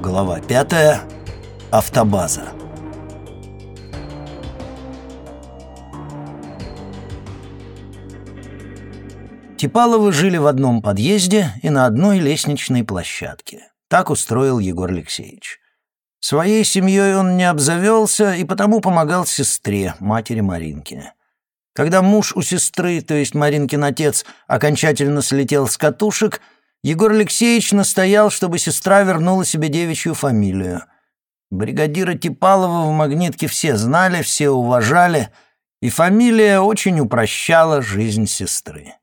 Глава пятая. Автобаза. Типаловы жили в одном подъезде и на одной лестничной площадке. Так устроил Егор Алексеевич. Своей семьей он не обзавелся и потому помогал сестре, матери Маринки. Когда муж у сестры, то есть Маринкин отец, окончательно слетел с катушек, Егор Алексеевич настоял, чтобы сестра вернула себе девичью фамилию. Бригадира Типалова в «Магнитке» все знали, все уважали, и фамилия очень упрощала жизнь сестры.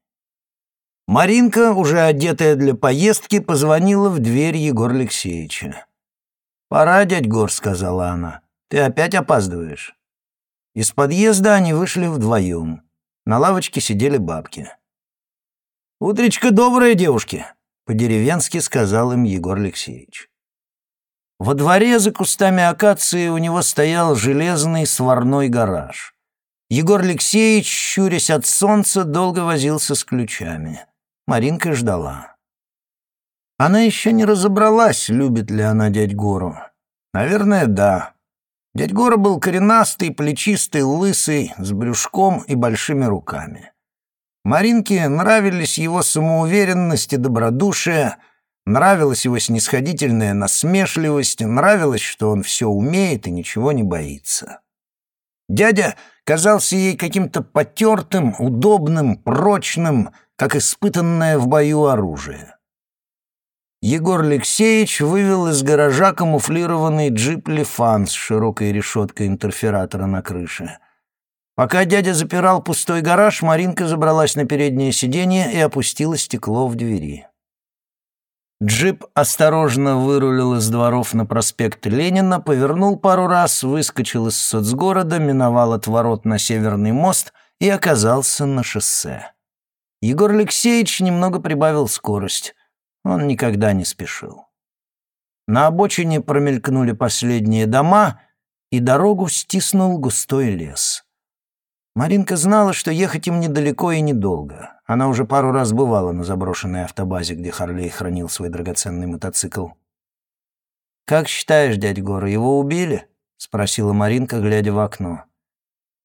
Маринка, уже одетая для поездки, позвонила в дверь Егора Алексеевича. «Пора, дядь Гор», — сказала она. «Ты опять опаздываешь». Из подъезда они вышли вдвоем. На лавочке сидели бабки. «Утречка добрая, девушки», — по-деревенски сказал им Егор Алексеевич. Во дворе за кустами акации у него стоял железный сварной гараж. Егор Алексеевич, щурясь от солнца, долго возился с ключами. Маринка ждала. Она еще не разобралась, любит ли она дядь Гору. Наверное, да. Дядь Гора был коренастый, плечистый, лысый, с брюшком и большими руками. Маринке нравились его самоуверенность и добродушие, нравилась его снисходительная насмешливость, нравилось, что он все умеет и ничего не боится. Дядя казался ей каким-то потертым, удобным, прочным, как испытанное в бою оружие. Егор Алексеевич вывел из гаража камуфлированный джип «Лифан» с широкой решеткой интерфератора на крыше. Пока дядя запирал пустой гараж, Маринка забралась на переднее сиденье и опустила стекло в двери. Джип осторожно вырулил из дворов на проспект Ленина, повернул пару раз, выскочил из соцгорода, миновал отворот на Северный мост и оказался на шоссе. Егор Алексеевич немного прибавил скорость. Он никогда не спешил. На обочине промелькнули последние дома, и дорогу стиснул густой лес. Маринка знала, что ехать им недалеко и недолго. Она уже пару раз бывала на заброшенной автобазе, где Харлей хранил свой драгоценный мотоцикл. «Как считаешь, дядь Гора, его убили?» — спросила Маринка, глядя в окно.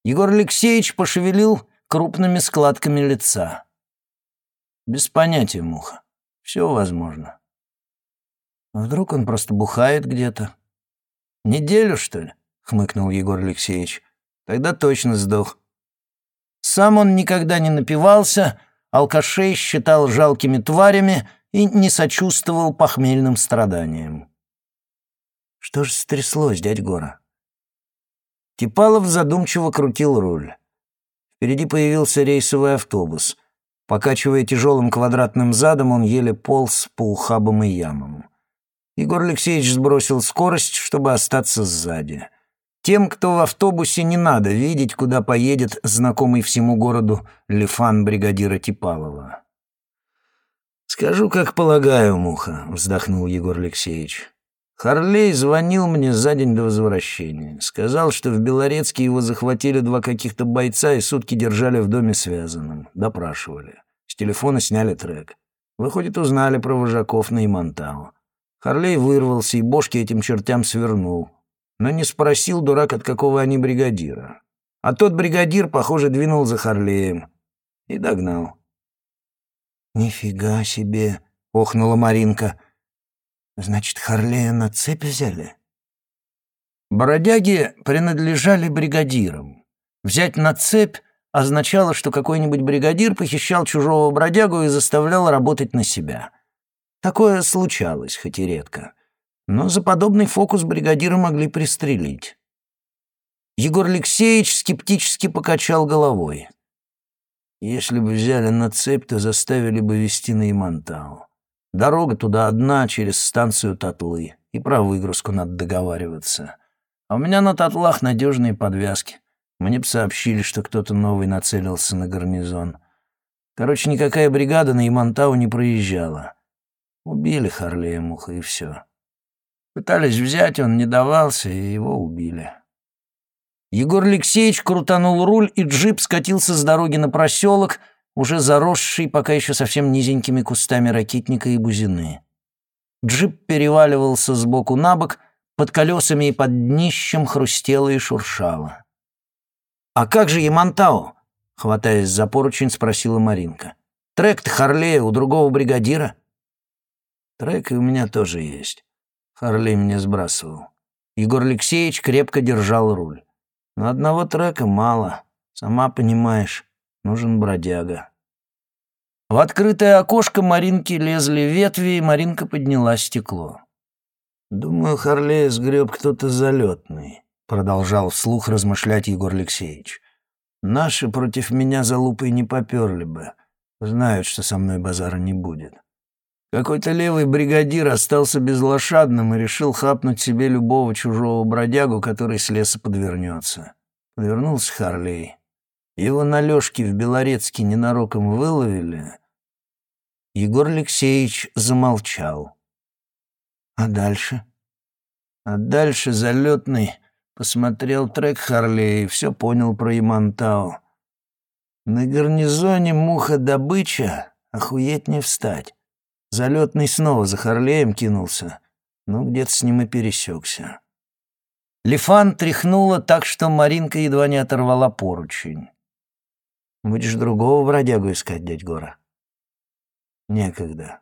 Егор Алексеевич пошевелил крупными складками лица. Без понятия, муха. Все возможно. Вдруг он просто бухает где-то? Неделю, что ли? Хмыкнул Егор Алексеевич. Тогда точно сдох. Сам он никогда не напивался, алкашей считал жалкими тварями и не сочувствовал похмельным страданиям. Что же стряслось, дядь Гора? Типалов задумчиво крутил руль. Впереди появился рейсовый автобус. Покачивая тяжелым квадратным задом, он еле полз по ухабам и ямам. Егор Алексеевич сбросил скорость, чтобы остаться сзади. Тем, кто в автобусе, не надо видеть, куда поедет знакомый всему городу Лифан бригадира Типалова. «Скажу, как полагаю, Муха», — вздохнул Егор Алексеевич. Харлей звонил мне за день до возвращения. Сказал, что в Белорецке его захватили два каких-то бойца и сутки держали в доме связанным. Допрашивали. С телефона сняли трек. Выходит, узнали про вожаков на Имантау. Харлей вырвался и бошки этим чертям свернул. Но не спросил, дурак, от какого они бригадира. А тот бригадир, похоже, двинул за Харлеем. И догнал. «Нифига себе!» — охнула Маринка. Значит, Харлея на цепь взяли? Бродяги принадлежали бригадирам. Взять на цепь означало, что какой-нибудь бригадир похищал чужого бродягу и заставлял работать на себя. Такое случалось, хоть и редко. Но за подобный фокус бригадира могли пристрелить. Егор Алексеевич скептически покачал головой. Если бы взяли на цепь, то заставили бы вести на Имантау. Дорога туда одна, через станцию Татлы. И про выгрузку надо договариваться. А у меня на Татлах надежные подвязки. Мне бы сообщили, что кто-то новый нацелился на гарнизон. Короче, никакая бригада на Имантау не проезжала. Убили Харлея Муха, и все. Пытались взять, он не давался, и его убили. Егор Алексеевич крутанул руль, и джип скатился с дороги на проселок — уже заросший пока еще совсем низенькими кустами ракитника и бузины. Джип переваливался с боку на бок, под колесами и под днищем хрустело и шуршало. «А как же Ямантау?» — хватаясь за поручень, спросила Маринка. «Трек-то Харлея у другого бригадира?» «Трек и у меня тоже есть. Харлей меня сбрасывал. Егор Алексеевич крепко держал руль. Но одного трека мало. Сама понимаешь, нужен бродяга». В открытое окошко Маринки лезли ветви, и Маринка подняла стекло. «Думаю, Харлея сгреб кто-то залетный», — продолжал вслух размышлять Егор Алексеевич. «Наши против меня за лупой не поперли бы. Знают, что со мной базара не будет. Какой-то левый бригадир остался безлошадным и решил хапнуть себе любого чужого бродягу, который с леса подвернется. Подвернулся Харлей. Его на Лёшке в Белорецке ненароком выловили. Егор Алексеевич замолчал. А дальше? А дальше залетный посмотрел трек Харлей и все понял про Ямантау. На гарнизоне муха-добыча, охуеть не встать. Залетный снова за Харлеем кинулся, ну где-то с ним и пересекся. Лифан тряхнула так, что Маринка едва не оторвала поручень. «Будешь другого бродягу искать, дядь Гора?» «Некогда.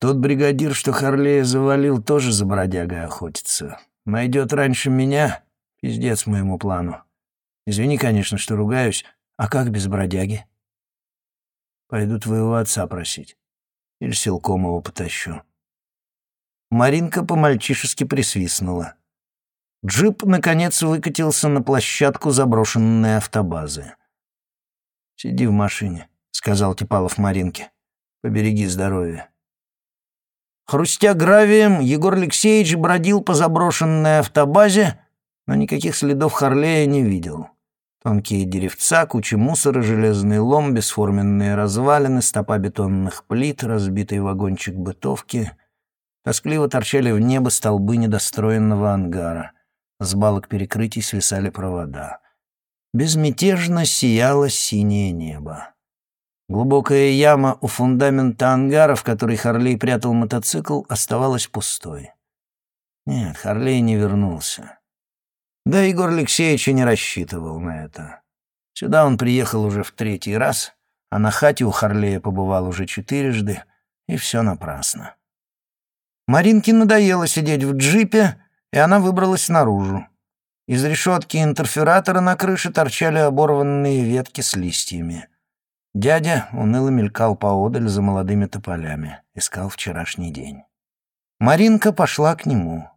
Тот бригадир, что Харлея завалил, тоже за бродягой охотится. Найдет раньше меня — пиздец моему плану. Извини, конечно, что ругаюсь. А как без бродяги? Пойду твоего отца просить. Или силком его потащу. Маринка по-мальчишески присвистнула. Джип, наконец, выкатился на площадку заброшенной автобазы. «Сиди в машине», — сказал Типалов Маринке. «Побереги здоровье». Хрустя гравием, Егор Алексеевич бродил по заброшенной автобазе, но никаких следов Харлея не видел. Тонкие деревца, кучи мусора, железный лом, бесформенные развалины, стопа бетонных плит, разбитый вагончик бытовки. Тоскливо торчали в небо столбы недостроенного ангара. С балок перекрытий свисали провода. Безмятежно сияло синее небо. Глубокая яма у фундамента ангара, в которой Харлей прятал мотоцикл, оставалась пустой. Нет, Харлей не вернулся. Да Егор Алексеевич и не рассчитывал на это. Сюда он приехал уже в третий раз, а на хате у Харлея побывал уже четырежды, и все напрасно. Маринке надоело сидеть в джипе, и она выбралась наружу. Из решетки интерфератора на крыше торчали оборванные ветки с листьями. Дядя уныло мелькал поодаль за молодыми тополями, искал вчерашний день. Маринка пошла к нему.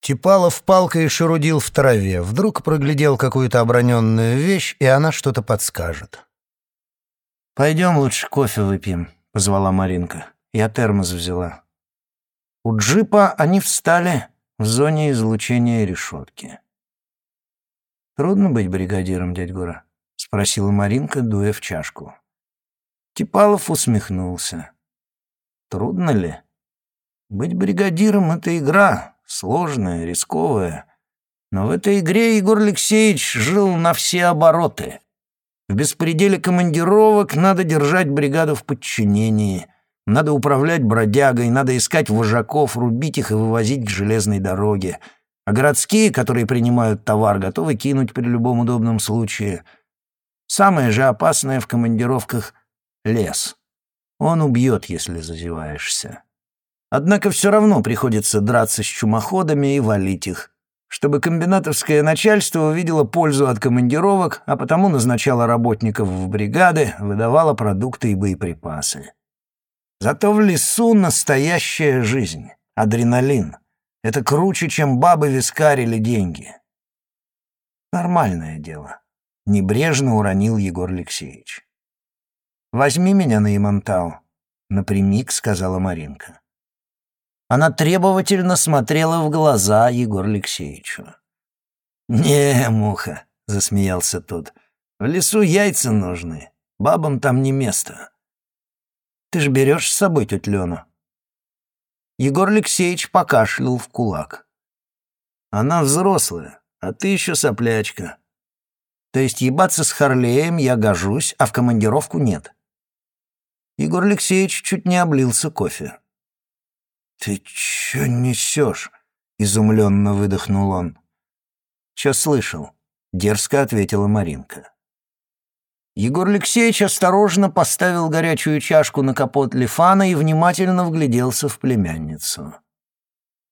Типалов палкой шарудил в траве, вдруг проглядел какую-то оброненную вещь, и она что-то подскажет. «Пойдем лучше кофе выпьем», — позвала Маринка. Я термос взяла. У джипа они встали в зоне излучения решетки. «Трудно быть бригадиром, дядь Гура?» — спросила Маринка, дуя в чашку. Типалов усмехнулся. «Трудно ли? Быть бригадиром — это игра, сложная, рисковая. Но в этой игре Егор Алексеевич жил на все обороты. В беспределе командировок надо держать бригаду в подчинении, надо управлять бродягой, надо искать вожаков, рубить их и вывозить к железной дороге. А городские, которые принимают товар, готовы кинуть при любом удобном случае — Самое же опасное в командировках — лес. Он убьет, если зазеваешься. Однако все равно приходится драться с чумоходами и валить их, чтобы комбинатовское начальство увидело пользу от командировок, а потому назначало работников в бригады, выдавало продукты и боеприпасы. Зато в лесу настоящая жизнь, адреналин. Это круче, чем бабы вискарили деньги. Нормальное дело небрежно уронил Егор Алексеевич. «Возьми меня на Ямантау», — напрямик сказала Маринка. Она требовательно смотрела в глаза Егор Алексеевичу. «Не, муха», — засмеялся тот, — «в лесу яйца нужны, бабам там не место. Ты ж берешь с собой тетю Лену?» Егор Алексеевич покашлял в кулак. «Она взрослая, а ты еще соплячка. То есть ебаться с Харлеем я гожусь, а в командировку нет. Егор Алексеевич чуть не облился кофе. «Ты чё несёшь?» — изумленно выдохнул он. «Чё слышал?» — дерзко ответила Маринка. Егор Алексеевич осторожно поставил горячую чашку на капот Лифана и внимательно вгляделся в племянницу.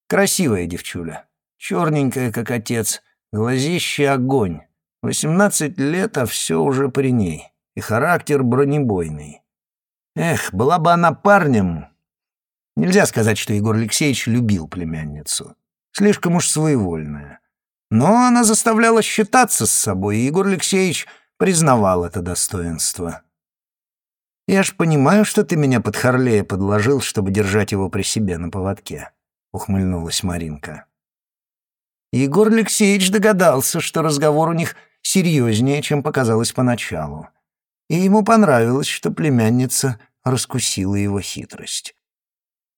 Красивая девчуля, черненькая, как отец, глазище огонь. Восемнадцать лет, а все уже при ней, и характер бронебойный. Эх, была бы она парнем. Нельзя сказать, что Егор Алексеевич любил племянницу. Слишком уж своевольная. Но она заставляла считаться с собой, и Егор Алексеевич признавал это достоинство. «Я ж понимаю, что ты меня под Харлея подложил, чтобы держать его при себе на поводке», — ухмыльнулась Маринка. Егор Алексеевич догадался, что разговор у них серьезнее, чем показалось поначалу. И ему понравилось, что племянница раскусила его хитрость.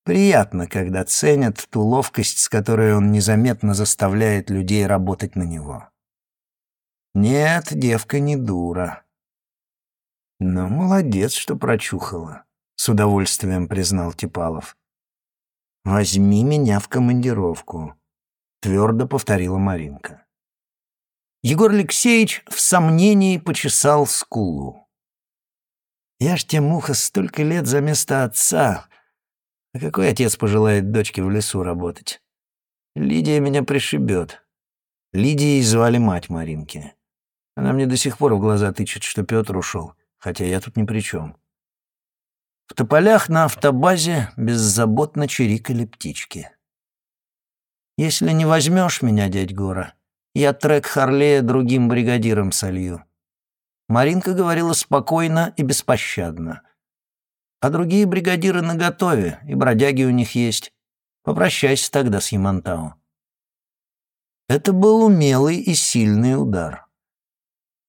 Приятно, когда ценят ту ловкость, с которой он незаметно заставляет людей работать на него. Нет, девка не дура. Но молодец, что прочухала, с удовольствием признал Типалов. Возьми меня в командировку, твердо повторила Маринка. Егор Алексеевич в сомнении почесал скулу. Я ж тебе, муха, столько лет за место отца. А какой отец пожелает дочке в лесу работать? Лидия меня пришибет. Лидией звали мать Маринки. Она мне до сих пор в глаза тычет, что Петр ушел, хотя я тут ни при чем. В тополях на автобазе беззаботно чирикали птички. «Если не возьмешь меня, дядь Гора, я трек Харлея другим бригадирам солью». Маринка говорила спокойно и беспощадно. «А другие бригадиры наготове, и бродяги у них есть. Попрощайся тогда с Ямантау». Это был умелый и сильный удар.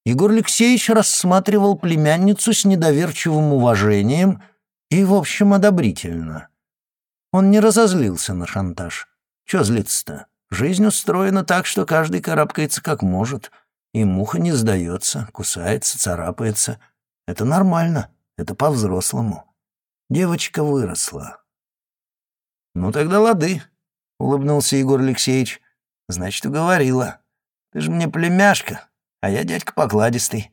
Егор Алексеевич рассматривал племянницу с недоверчивым уважением и, в общем, одобрительно. Он не разозлился на шантаж. Чё злиться-то? Жизнь устроена так, что каждый карабкается как может, и муха не сдается, кусается, царапается. Это нормально, это по-взрослому. Девочка выросла. «Ну тогда лады», — улыбнулся Егор Алексеевич. «Значит, уговорила. Ты же мне племяшка, а я дядька покладистый».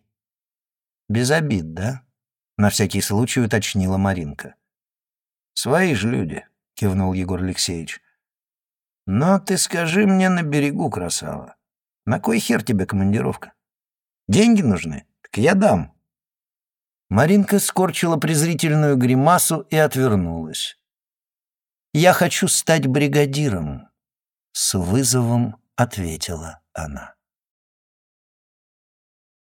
«Без обид, да?» — на всякий случай уточнила Маринка. «Свои же люди», — кивнул Егор Алексеевич. «Но ты скажи мне на берегу, красава, на кой хер тебе командировка? Деньги нужны? Так я дам». Маринка скорчила презрительную гримасу и отвернулась. «Я хочу стать бригадиром», — с вызовом ответила она.